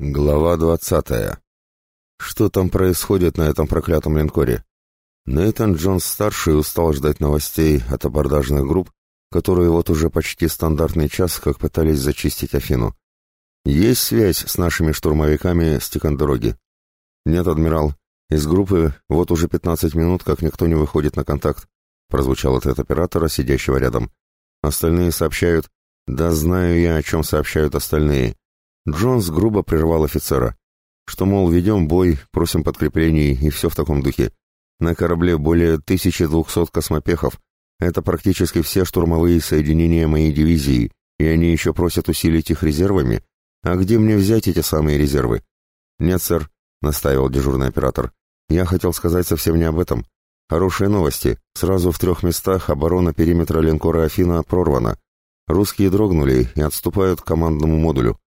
Глава двадцатая. Что там происходит на этом проклятом линкоре? Нейтан Джонс-старший устал ждать новостей от абордажных групп, которые вот уже почти стандартный час как пытались зачистить Афину. Есть связь с нашими штурмовиками с Тикандороги? Нет, адмирал. Из группы вот уже 15 минут, как никто не выходит на контакт. Прозвучал ответ оператора, сидящего рядом. Остальные сообщают... Да знаю я, о чем сообщают остальные. Джонс грубо прервал офицера. Что, мол, ведем бой, просим подкреплений и все в таком духе. На корабле более 1200 космопехов. Это практически все штурмовые соединения моей дивизии, и они еще просят усилить их резервами. А где мне взять эти самые резервы? Нет, сэр, настаивал дежурный оператор. Я хотел сказать совсем не об этом. Хорошие новости. Сразу в трех местах оборона периметра линкора «Афина» прорвана. Русские дрогнули и отступают к командному модулю.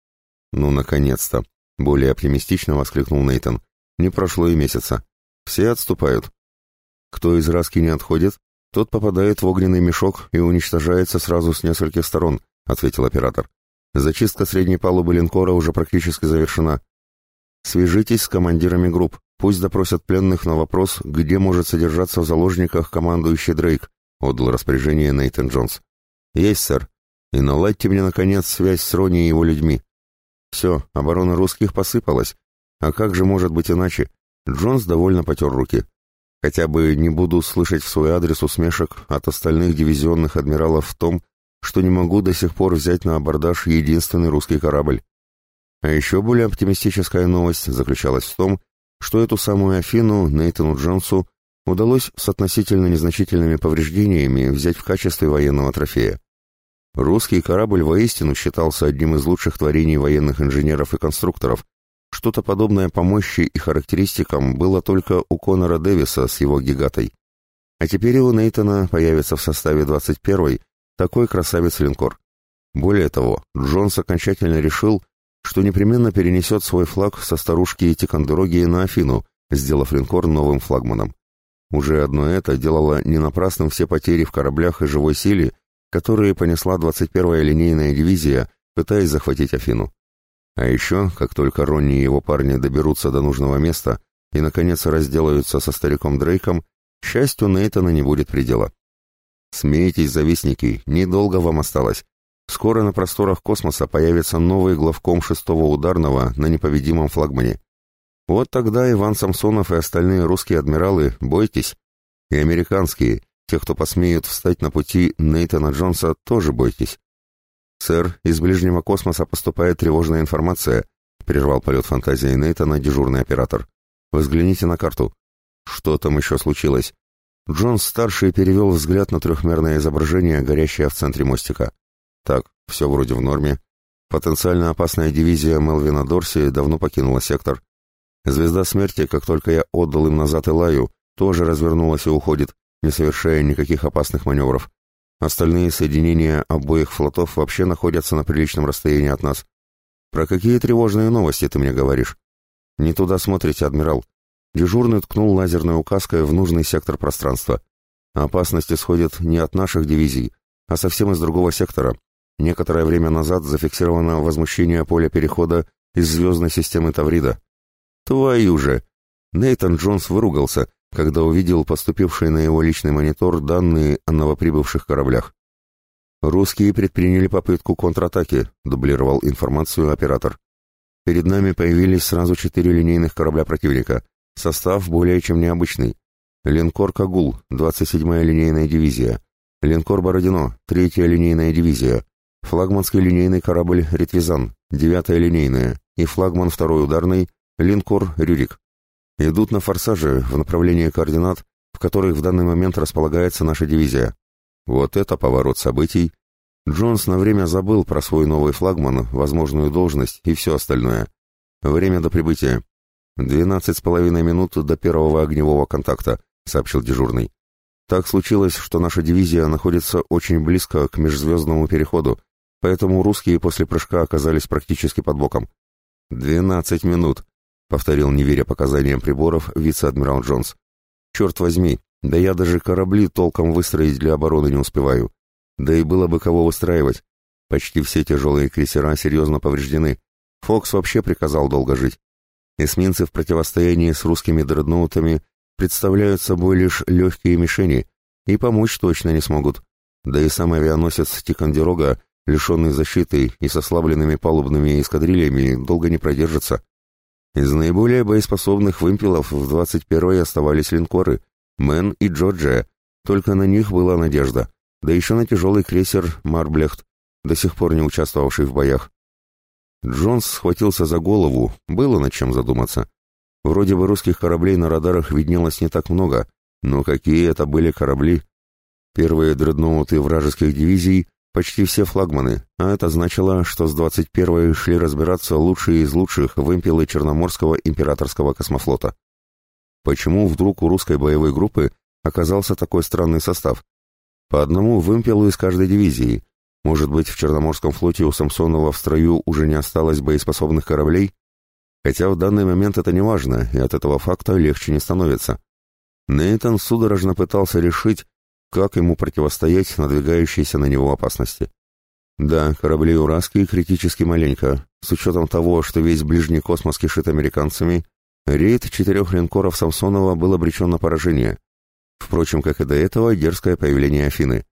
«Ну, наконец-то!» — более оптимистично воскликнул Нейтон. «Не прошло и месяца. Все отступают. Кто из Раски не отходит, тот попадает в огненный мешок и уничтожается сразу с нескольких сторон», — ответил оператор. «Зачистка средней палубы линкора уже практически завершена. Свяжитесь с командирами групп. Пусть допросят пленных на вопрос, где может содержаться в заложниках командующий Дрейк», — отдал распоряжение Нейтан Джонс. «Есть, сэр. И наладьте мне, наконец, связь с Рони и его людьми. Все, оборона русских посыпалась. А как же может быть иначе? Джонс довольно потер руки. Хотя бы не буду слышать в свой адрес усмешек от остальных дивизионных адмиралов в том, что не могу до сих пор взять на абордаж единственный русский корабль. А еще более оптимистическая новость заключалась в том, что эту самую Афину Нейтану Джонсу удалось с относительно незначительными повреждениями взять в качестве военного трофея. Русский корабль воистину считался одним из лучших творений военных инженеров и конструкторов. Что-то подобное по мощи и характеристикам было только у Конора Дэвиса с его гигатой. А теперь у Нейтона появится в составе 21-й такой красавец-линкор. Более того, Джонс окончательно решил, что непременно перенесет свой флаг со старушки Тикандероги на Афину, сделав линкор новым флагманом. Уже одно это делало не напрасным все потери в кораблях и живой силе, которые понесла 21-я линейная дивизия, пытаясь захватить Афину. А еще, как только Ронни и его парни доберутся до нужного места и, наконец, разделаются со стариком Дрейком, счастью Нейтана не будет предела. Смейтесь, завистники, недолго вам осталось. Скоро на просторах космоса появится новый главком шестого ударного на непобедимом флагмане. Вот тогда Иван Самсонов и остальные русские адмиралы, бойтесь, и американские, те, кто посмеют встать на пути Нейтана Джонса, тоже бойтесь. «Сэр, из ближнего космоса поступает тревожная информация», — прервал полет фантазии Нейтана дежурный оператор. «Взгляните на карту». «Что там еще случилось?» Джонс-старший перевел взгляд на трехмерное изображение, горящее в центре мостика. «Так, все вроде в норме. Потенциально опасная дивизия Мелвина Дорси давно покинула сектор. Звезда смерти, как только я отдал им назад Элаю, тоже развернулась и уходит не совершая никаких опасных маневров. Остальные соединения обоих флотов вообще находятся на приличном расстоянии от нас. Про какие тревожные новости ты мне говоришь? Не туда смотрите, адмирал. Дежурный ткнул лазерной указкой в нужный сектор пространства. Опасность исходит не от наших дивизий, а совсем из другого сектора. Некоторое время назад зафиксировано возмущение поля перехода из звездной системы Таврида. Твою же! Нейтан Джонс выругался, когда увидел поступившие на его личный монитор данные о новоприбывших кораблях. «Русские предприняли попытку контратаки», — дублировал информацию оператор. «Перед нами появились сразу четыре линейных корабля противника. Состав более чем необычный. Линкор «Кагул», 27-я линейная дивизия. Линкор «Бородино», 3-я линейная дивизия. Флагманский линейный корабль «Ретвизан», 9-я линейная. И флагман второй ударный, линкор «Рюрик» идут на форсаже в направлении координат, в которых в данный момент располагается наша дивизия. Вот это поворот событий. Джонс на время забыл про свой новый флагман, возможную должность и все остальное. Время до прибытия. «Двенадцать с половиной минут до первого огневого контакта», — сообщил дежурный. «Так случилось, что наша дивизия находится очень близко к межзвездному переходу, поэтому русские после прыжка оказались практически под боком». «Двенадцать минут», повторил, не веря показаниям приборов, вице-адмирал Джонс. «Черт возьми, да я даже корабли толком выстроить для обороны не успеваю. Да и было бы кого устраивать. Почти все тяжелые крейсера серьезно повреждены. Фокс вообще приказал долго жить. Эсминцы в противостоянии с русскими дредноутами представляют собой лишь легкие мишени и помочь точно не смогут. Да и сам авианосец Тикандерога, лишенный защиты и с ослабленными палубными эскадрильями, долго не продержится. Из наиболее боеспособных вымпелов в 21-й оставались линкоры Мэн и Джорджия, только на них была надежда, да еще на тяжелый крейсер Марблехт, до сих пор не участвовавший в боях. Джонс схватился за голову, было над чем задуматься. Вроде бы русских кораблей на радарах виднелось не так много, но какие это были корабли? Первые дредноуты вражеских дивизий почти все флагманы, а это значило, что с 21-й шли разбираться лучшие из лучших вымпелы Черноморского императорского космофлота. Почему вдруг у русской боевой группы оказался такой странный состав? По одному вымпелу из каждой дивизии. Может быть, в Черноморском флоте у Самсонова в строю уже не осталось боеспособных кораблей? Хотя в данный момент это не важно, и от этого факта легче не становится. Нейтан судорожно пытался решить, как ему противостоять надвигающейся на него опасности. Да, кораблей «Ураски» критически маленько. С учетом того, что весь ближний космос кишит американцами, рейд четырех линкоров Самсонова был обречен на поражение. Впрочем, как и до этого, дерзкое появление Афины.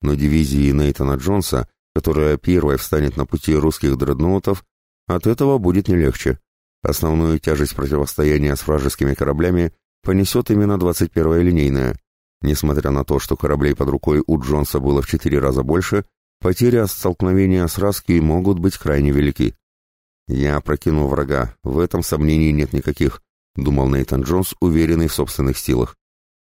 Но дивизии Нейтана Джонса, которая первой встанет на пути русских дредноутов, от этого будет не легче. Основную тяжесть противостояния с вражескими кораблями понесет именно 21-я линейная. Несмотря на то, что кораблей под рукой у Джонса было в четыре раза больше, потери от столкновения с Раски могут быть крайне велики. «Я прокину врага, в этом сомнений нет никаких», — думал Нейтан Джонс, уверенный в собственных силах.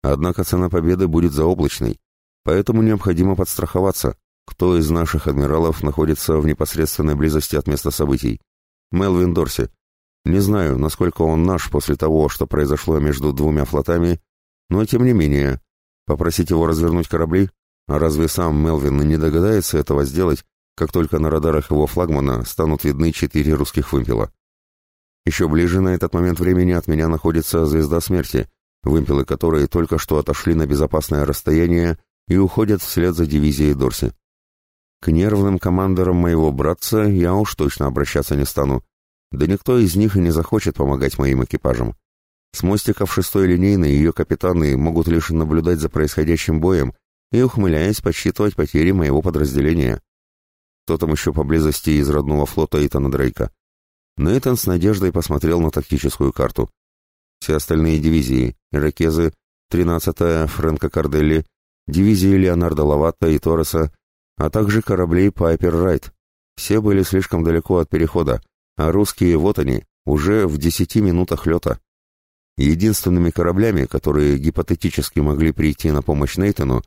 «Однако цена победы будет заоблачной, поэтому необходимо подстраховаться, кто из наших адмиралов находится в непосредственной близости от места событий. Мелвин Дорси, не знаю, насколько он наш после того, что произошло между двумя флотами, но тем не менее, попросить его развернуть корабли? А разве сам Мелвин не догадается этого сделать, как только на радарах его флагмана станут видны четыре русских вымпела? Еще ближе на этот момент времени от меня находится звезда смерти, вымпелы которой только что отошли на безопасное расстояние и уходят вслед за дивизией Дорси. К нервным командорам моего братца я уж точно обращаться не стану, да никто из них и не захочет помогать моим экипажам. С мостиков шестой линейной ее капитаны могут лишь наблюдать за происходящим боем и, ухмыляясь, подсчитывать потери моего подразделения. Кто там еще поблизости из родного флота Итана Дрейка? Нейтан с надеждой посмотрел на тактическую карту. Все остальные дивизии — Иракезы, 13-я Фрэнка Карделли, дивизии Леонардо Лаватта и Торреса, а также корабли Пайпер Райт. Все были слишком далеко от перехода, а русские, вот они, уже в десяти минутах лета. Единственными кораблями, которые гипотетически могли прийти на помощь Нейтану,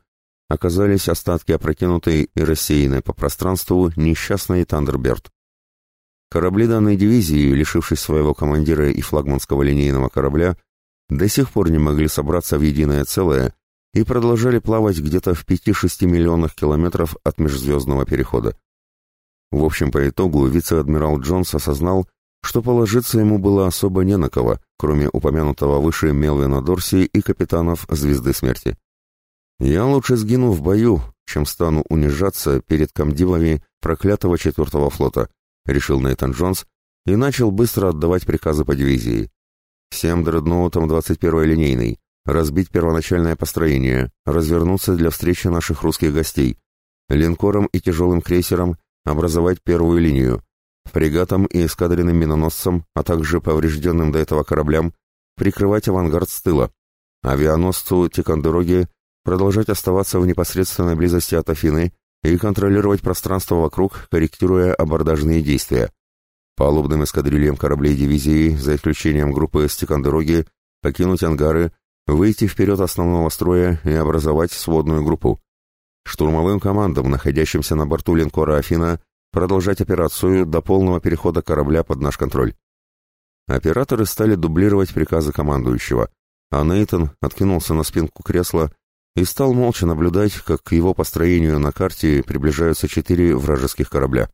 оказались остатки опрокинутой и рассеянной по пространству несчастной Тандерберт. Корабли данной дивизии, лишившись своего командира и флагманского линейного корабля, до сих пор не могли собраться в единое целое и продолжали плавать где-то в 5-6 миллионах километров от межзвездного перехода. В общем, по итогу вице-адмирал Джонс осознал, что положиться ему было особо не на кого, кроме упомянутого выше Мелвина Дорси и капитанов «Звезды смерти». «Я лучше сгину в бою, чем стану унижаться перед комдивами проклятого четвертого флота», решил Нейтан Джонс и начал быстро отдавать приказы по дивизии. Всем дредноутам 21-й линейной, разбить первоначальное построение, развернуться для встречи наших русских гостей, линкорам и тяжелым крейсерам образовать первую линию, фрегатам и эскадренным миноносцам, а также поврежденным до этого кораблям, прикрывать авангард с тыла, авианосцу Тикандероги продолжать оставаться в непосредственной близости от Афины и контролировать пространство вокруг, корректируя абордажные действия. Палубным эскадрильям кораблей дивизии, за исключением группы с Тикандероги, покинуть ангары, выйти вперед основного строя и образовать сводную группу штурмовым командам, находящимся на борту линкора «Афина», продолжать операцию до полного перехода корабля под наш контроль. Операторы стали дублировать приказы командующего, а Нейтон откинулся на спинку кресла и стал молча наблюдать, как к его построению на карте приближаются четыре вражеских корабля.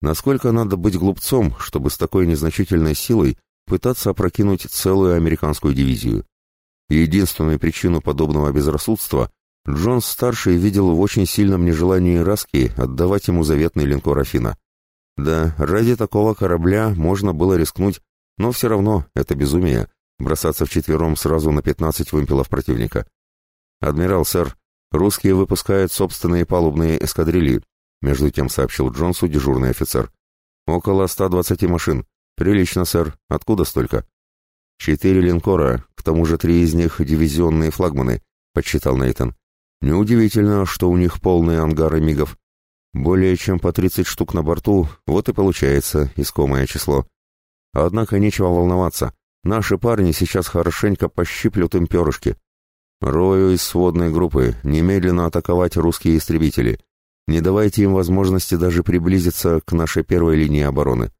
Насколько надо быть глупцом, чтобы с такой незначительной силой пытаться опрокинуть целую американскую дивизию? Единственную причину подобного безрассудства Джонс-старший видел в очень сильном нежелании Раски отдавать ему заветный линкор Афина. Да, ради такого корабля можно было рискнуть, но все равно это безумие — бросаться вчетвером сразу на 15 вымпелов противника. «Адмирал, сэр, русские выпускают собственные палубные эскадрильи», между тем сообщил Джонсу дежурный офицер. «Около 120 машин. Прилично, сэр. Откуда столько?» «Четыре линкора, к тому же три из них дивизионные флагманы», — подсчитал Нейтон. «Неудивительно, что у них полные ангары мигов. Более чем по 30 штук на борту, вот и получается искомое число. Однако нечего волноваться. Наши парни сейчас хорошенько пощиплют им перышки. Рою из сводной группы немедленно атаковать русские истребители. Не давайте им возможности даже приблизиться к нашей первой линии обороны.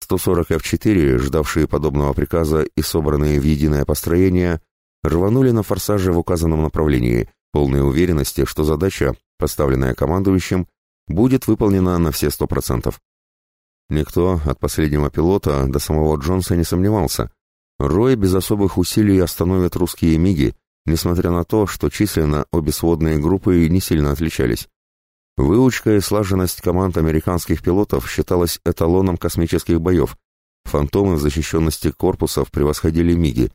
140 F-4, ждавшие подобного приказа и собранные в единое построение, рванули на форсаже в указанном направлении, полной уверенности, что задача, поставленная командующим, будет выполнена на все сто процентов. Никто, от последнего пилота до самого Джонса, не сомневался. Рой без особых усилий остановит русские МиГи, несмотря на то, что численно обе сводные группы не сильно отличались. Выучка и слаженность команд американских пилотов считалась эталоном космических боев. Фантомы в защищенности корпусов превосходили МиГи,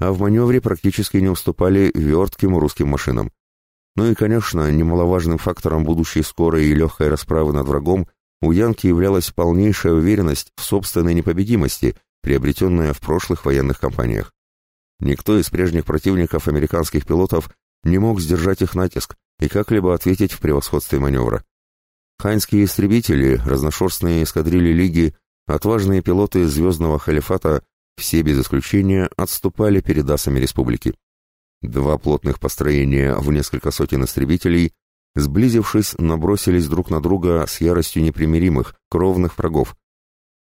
а в маневре практически не уступали вертким русским машинам. Ну и, конечно, немаловажным фактором будущей скорой и легкой расправы над врагом у Янки являлась полнейшая уверенность в собственной непобедимости, приобретенная в прошлых военных кампаниях. Никто из прежних противников американских пилотов не мог сдержать их натиск и как-либо ответить в превосходстве маневра. Ханьские истребители, разношерстные эскадрильи Лиги, отважные пилоты Звездного Халифата все без исключения отступали перед асами республики. Два плотных построения в несколько сотен истребителей, сблизившись, набросились друг на друга с яростью непримиримых, кровных врагов.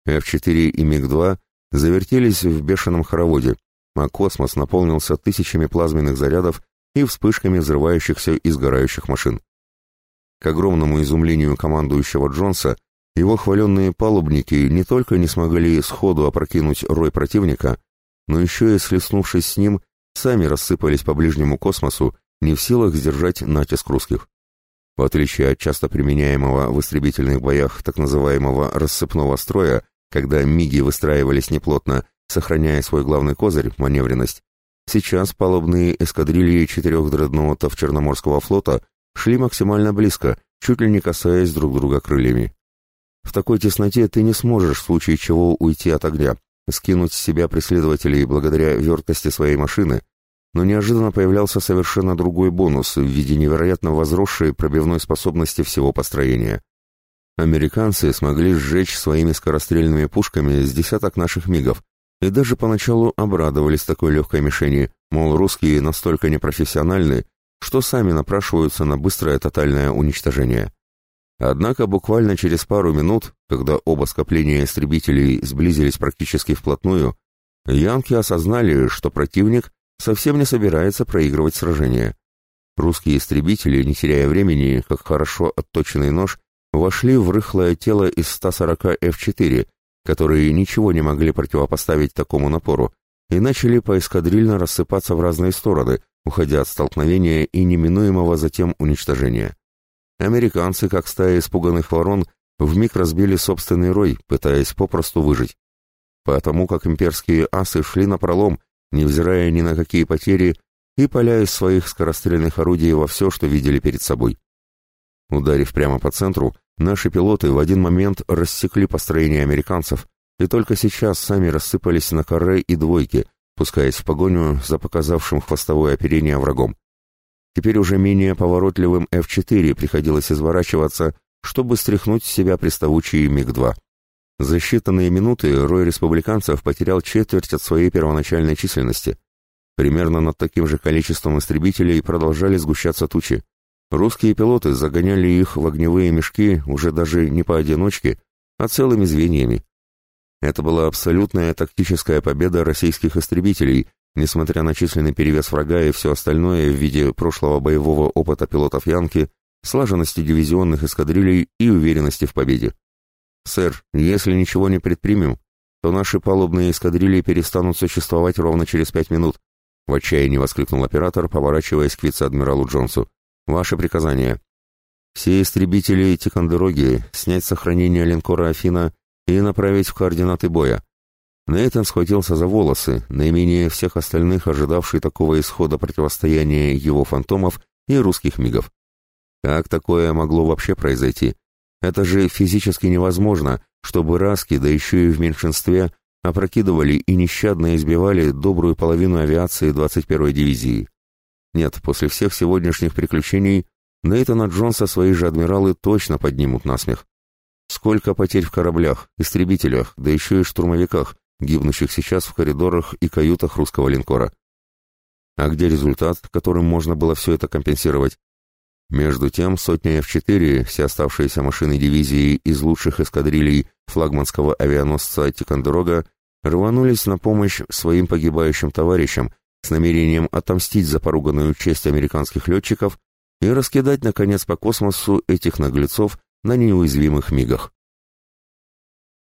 F-4 и МиГ-2 завертелись в бешеном хороводе, а космос наполнился тысячами плазменных зарядов и вспышками взрывающихся и сгорающих машин. К огромному изумлению командующего Джонса, его хваленные палубники не только не смогли сходу опрокинуть рой противника, но еще и, слеснувшись с ним, сами рассыпались по ближнему космосу, не в силах сдержать натиск русских. В отличие от часто применяемого в истребительных боях так называемого рассыпного строя, когда миги выстраивались неплотно, сохраняя свой главный козырь – маневренность, сейчас палубные эскадрильи четырех дредноутов Черноморского флота шли максимально близко, чуть ли не касаясь друг друга крыльями. В такой тесноте ты не сможешь в случае чего уйти от огня, скинуть с себя преследователей благодаря верткости своей машины, но неожиданно появлялся совершенно другой бонус в виде невероятно возросшей пробивной способности всего построения. Американцы смогли сжечь своими скорострельными пушками с десяток наших мигов, и даже поначалу обрадовались такой легкой мишени, мол, русские настолько непрофессиональны, что сами напрашиваются на быстрое тотальное уничтожение. Однако буквально через пару минут, когда оба скопления истребителей сблизились практически вплотную, янки осознали, что противник совсем не собирается проигрывать сражение. Русские истребители, не теряя времени, как хорошо отточенный нож, вошли в рыхлое тело из 140 F4, которые ничего не могли противопоставить такому напору, и начали поэскадрильно рассыпаться в разные стороны, уходя от столкновения и неминуемого затем уничтожения. Американцы, как стая испуганных ворон, вмиг разбили собственный рой, пытаясь попросту выжить. Потому как имперские асы шли на пролом, невзирая ни на какие потери, и поля своих скорострельных орудий во все, что видели перед собой. Ударив прямо по центру, наши пилоты в один момент рассекли построение американцев, и только сейчас сами рассыпались на каре и двойки, пускаясь в погоню за показавшим хвостовое оперение врагом. Теперь уже менее поворотливым F-4 приходилось изворачиваться, чтобы стряхнуть с себя приставучий МиГ-2. За считанные минуты рой республиканцев потерял четверть от своей первоначальной численности. Примерно над таким же количеством истребителей продолжали сгущаться тучи. Русские пилоты загоняли их в огневые мешки уже даже не поодиночке, а целыми звеньями. Это была абсолютная тактическая победа российских истребителей, несмотря на численный перевес врага и все остальное в виде прошлого боевого опыта пилотов Янки, слаженности дивизионных эскадрилей и уверенности в победе. «Сэр, если ничего не предпримем, то наши палубные эскадрильи перестанут существовать ровно через пять минут», в отчаянии воскликнул оператор, поворачиваясь к вице-адмиралу Джонсу. «Ваше приказание». Все истребители Тикандероги снять сохранение линкора «Афина» и направить в координаты боя. Нейтан схватился за волосы, наименее всех остальных ожидавший такого исхода противостояния его фантомов и русских мигов. Как такое могло вообще произойти? Это же физически невозможно, чтобы раски, да еще и в меньшинстве, опрокидывали и нещадно избивали добрую половину авиации 21-й дивизии. Нет, после всех сегодняшних приключений Нейтана Джонса свои же адмиралы точно поднимут насмех. Сколько потерь в кораблях, истребителях, да еще и штурмовиках, гибнущих сейчас в коридорах и каютах русского линкора. А где результат, которым можно было все это компенсировать? Между тем, сотня F-4, все оставшиеся машины дивизии из лучших эскадрилей флагманского авианосца Тикандерога, рванулись на помощь своим погибающим товарищам с намерением отомстить за поруганную честь американских летчиков и раскидать, наконец, по космосу этих наглецов на неуязвимых мигах.